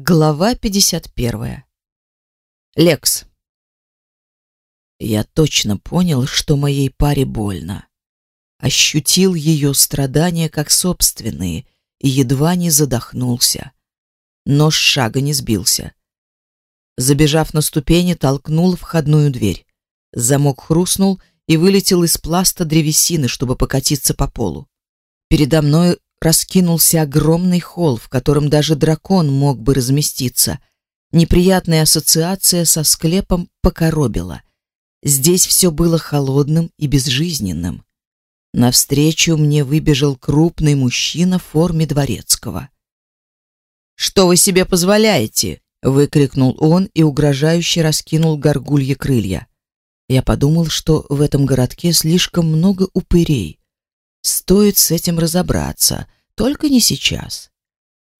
Глава 51. Лекс. Я точно понял, что моей паре больно. Ощутил ее страдания как собственные и едва не задохнулся. Но с шага не сбился. Забежав на ступени, толкнул входную дверь. Замок хрустнул и вылетел из пласта древесины, чтобы покатиться по полу. Передо мной раскинулся огромный холл, в котором даже дракон мог бы разместиться. Неприятная ассоциация со склепом покоробила. Здесь все было холодным и безжизненным. Навстречу мне выбежал крупный мужчина в форме дворецкого. «Что вы себе позволяете?» — выкрикнул он и угрожающе раскинул горгульи крылья. Я подумал, что в этом городке слишком много упырей. Стоит с этим разобраться, только не сейчас.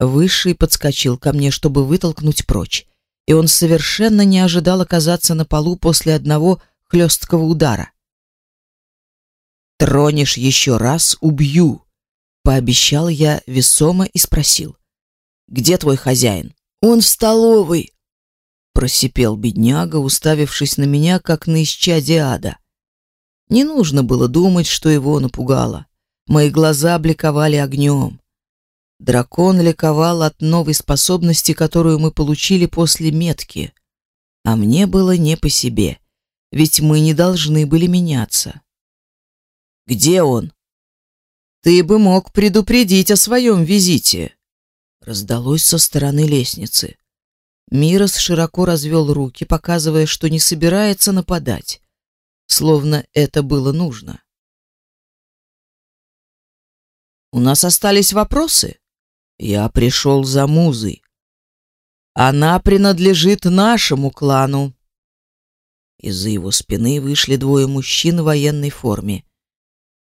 Высший подскочил ко мне, чтобы вытолкнуть прочь, и он совершенно не ожидал оказаться на полу после одного хлесткого удара. «Тронешь еще раз — убью!» — пообещал я весомо и спросил. «Где твой хозяин?» «Он в столовой!» — просипел бедняга, уставившись на меня, как на исчадие ада. Не нужно было думать, что его напугало. Мои глаза бликовали огнем. Дракон ликовал от новой способности, которую мы получили после метки. А мне было не по себе, ведь мы не должны были меняться. «Где он?» «Ты бы мог предупредить о своем визите», — раздалось со стороны лестницы. Мирос широко развел руки, показывая, что не собирается нападать, словно это было нужно. У нас остались вопросы? Я пришел за музой. Она принадлежит нашему клану. Из-за его спины вышли двое мужчин в военной форме.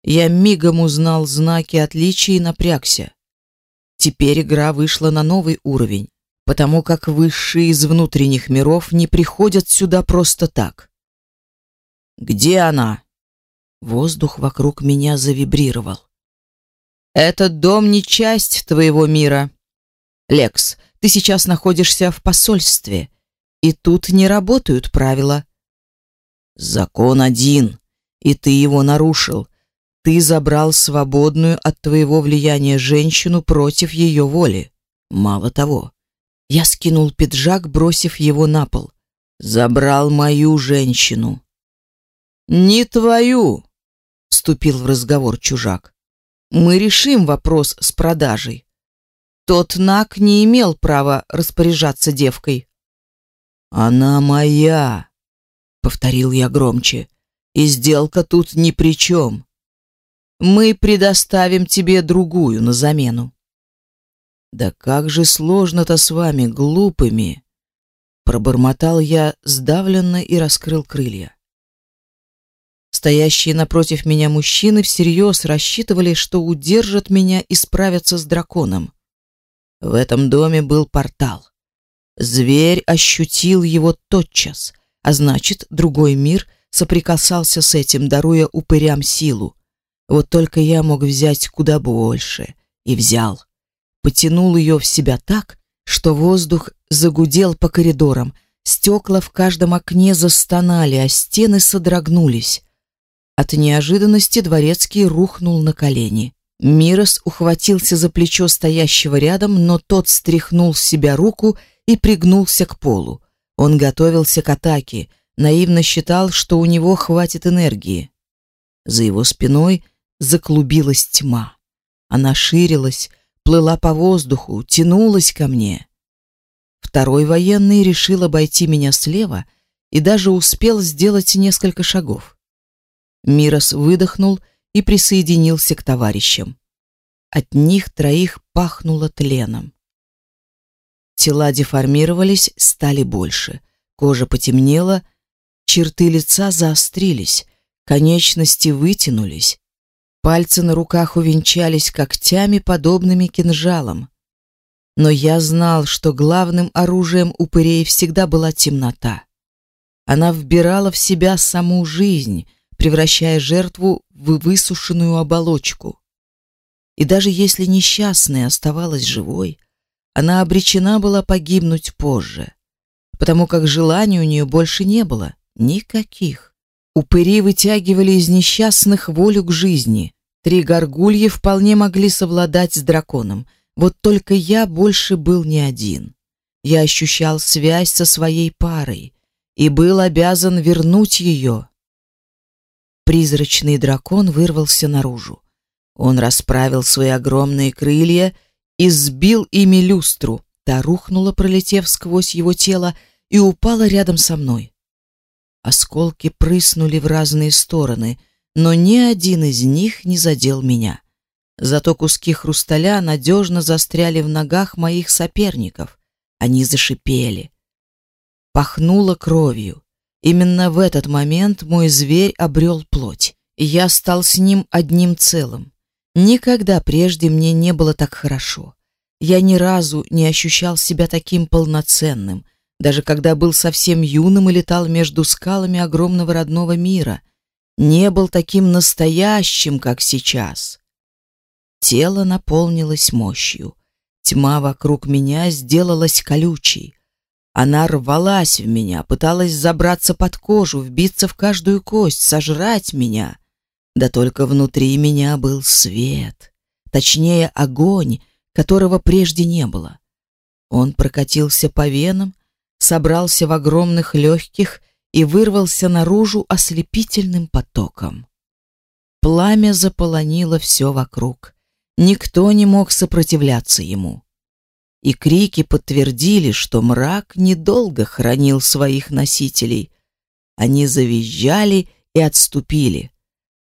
Я мигом узнал знаки отличия и напрягся. Теперь игра вышла на новый уровень, потому как высшие из внутренних миров не приходят сюда просто так. Где она? Воздух вокруг меня завибрировал. Этот дом не часть твоего мира. Лекс, ты сейчас находишься в посольстве, и тут не работают правила. Закон один, и ты его нарушил. Ты забрал свободную от твоего влияния женщину против ее воли. Мало того, я скинул пиджак, бросив его на пол. Забрал мою женщину. Не твою, вступил в разговор чужак мы решим вопрос с продажей. Тот Нак не имел права распоряжаться девкой. Она моя, повторил я громче. И сделка тут ни при чем. Мы предоставим тебе другую на замену. Да как же сложно-то с вами, глупыми, пробормотал я сдавленно и раскрыл крылья. Стоящие напротив меня мужчины всерьез рассчитывали, что удержат меня и справятся с драконом. В этом доме был портал. Зверь ощутил его тотчас, а значит, другой мир соприкасался с этим, даруя упырям силу. Вот только я мог взять куда больше. И взял. Потянул ее в себя так, что воздух загудел по коридорам, стекла в каждом окне застонали, а стены содрогнулись. От неожиданности дворецкий рухнул на колени. Мирос ухватился за плечо стоящего рядом, но тот стряхнул с себя руку и пригнулся к полу. Он готовился к атаке, наивно считал, что у него хватит энергии. За его спиной заклубилась тьма. Она ширилась, плыла по воздуху, тянулась ко мне. Второй военный решил обойти меня слева и даже успел сделать несколько шагов. Мирос выдохнул и присоединился к товарищам. От них троих пахнуло тленом. Тела деформировались, стали больше. Кожа потемнела, черты лица заострились, конечности вытянулись. Пальцы на руках увенчались когтями, подобными кинжалам. Но я знал, что главным оружием упырей всегда была темнота. Она вбирала в себя саму жизнь, превращая жертву в высушенную оболочку. И даже если несчастная оставалась живой, она обречена была погибнуть позже, потому как желаний у нее больше не было, никаких. Упыри вытягивали из несчастных волю к жизни. Три горгульи вполне могли совладать с драконом, вот только я больше был не один. Я ощущал связь со своей парой и был обязан вернуть ее. Призрачный дракон вырвался наружу. Он расправил свои огромные крылья и сбил ими люстру. Та рухнула, пролетев сквозь его тело, и упала рядом со мной. Осколки прыснули в разные стороны, но ни один из них не задел меня. Зато куски хрусталя надежно застряли в ногах моих соперников. Они зашипели. Пахнуло кровью. Именно в этот момент мой зверь обрел плоть, и я стал с ним одним целым. Никогда прежде мне не было так хорошо. Я ни разу не ощущал себя таким полноценным, даже когда был совсем юным и летал между скалами огромного родного мира. Не был таким настоящим, как сейчас. Тело наполнилось мощью. Тьма вокруг меня сделалась колючей. Она рвалась в меня, пыталась забраться под кожу, вбиться в каждую кость, сожрать меня. Да только внутри меня был свет, точнее огонь, которого прежде не было. Он прокатился по венам, собрался в огромных легких и вырвался наружу ослепительным потоком. Пламя заполонило все вокруг. Никто не мог сопротивляться ему и крики подтвердили, что мрак недолго хранил своих носителей. Они завизжали и отступили.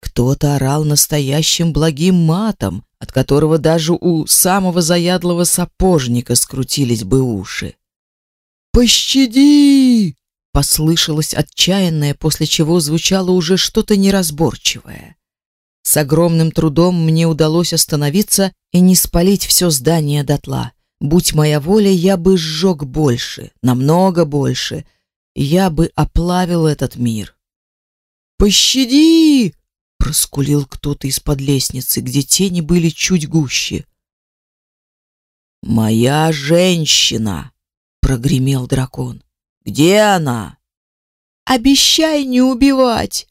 Кто-то орал настоящим благим матом, от которого даже у самого заядлого сапожника скрутились бы уши. «Пощади!» — послышалось отчаянное, после чего звучало уже что-то неразборчивое. С огромным трудом мне удалось остановиться и не спалить все здание дотла. Будь моя воля, я бы сжег больше, намного больше. Я бы оплавил этот мир. «Пощади!» — проскулил кто-то из-под лестницы, где тени были чуть гуще. «Моя женщина!» — прогремел дракон. «Где она?» «Обещай не убивать!»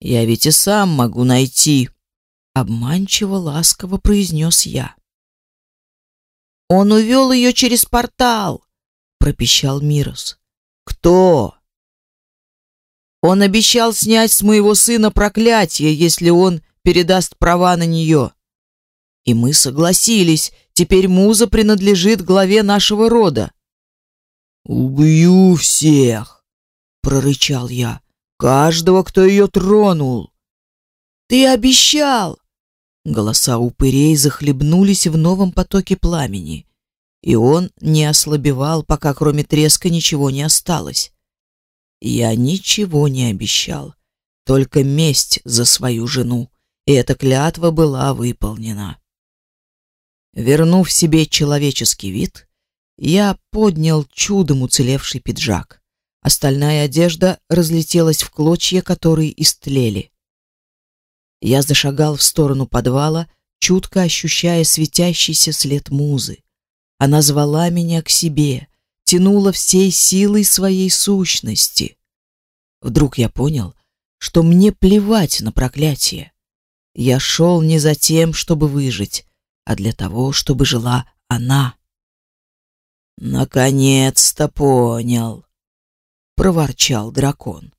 «Я ведь и сам могу найти!» — обманчиво ласково произнес я. Он увел ее через портал, пропищал Мирос. Кто? Он обещал снять с моего сына проклятие, если он передаст права на нее. И мы согласились. Теперь муза принадлежит главе нашего рода. Убью всех, прорычал я. Каждого, кто ее тронул. Ты обещал, Голоса упырей захлебнулись в новом потоке пламени, и он не ослабевал, пока кроме треска ничего не осталось. Я ничего не обещал, только месть за свою жену, и эта клятва была выполнена. Вернув себе человеческий вид, я поднял чудом уцелевший пиджак. Остальная одежда разлетелась в клочья, которые истлели. Я зашагал в сторону подвала, чутко ощущая светящийся след музы. Она звала меня к себе, тянула всей силой своей сущности. Вдруг я понял, что мне плевать на проклятие. Я шел не за тем, чтобы выжить, а для того, чтобы жила она. Наконец-то понял, проворчал дракон.